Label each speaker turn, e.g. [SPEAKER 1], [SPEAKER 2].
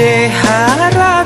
[SPEAKER 1] dejará.